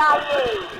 Daí!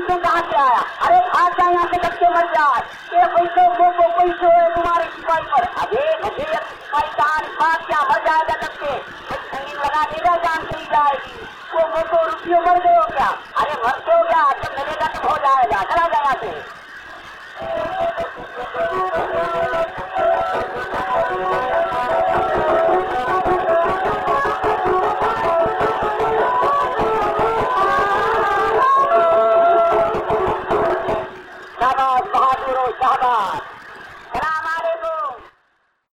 Marwari कहाँ से आया? अरे भाग जाए यहाँ से बच्चे मर जाए पैसे, वो वो पैसे हो तुम्हारे सिपाही पर। अरे मुझे जान भाग क्या मर जाएगा सबके संगीत लगा देगा जान चली जाएगी। वो मोटो तो रुपये मर गए हो क्या? अरे मर तो क्या जब मिलेगा तब हो जाएगा। चला जाएगा Bye-bye.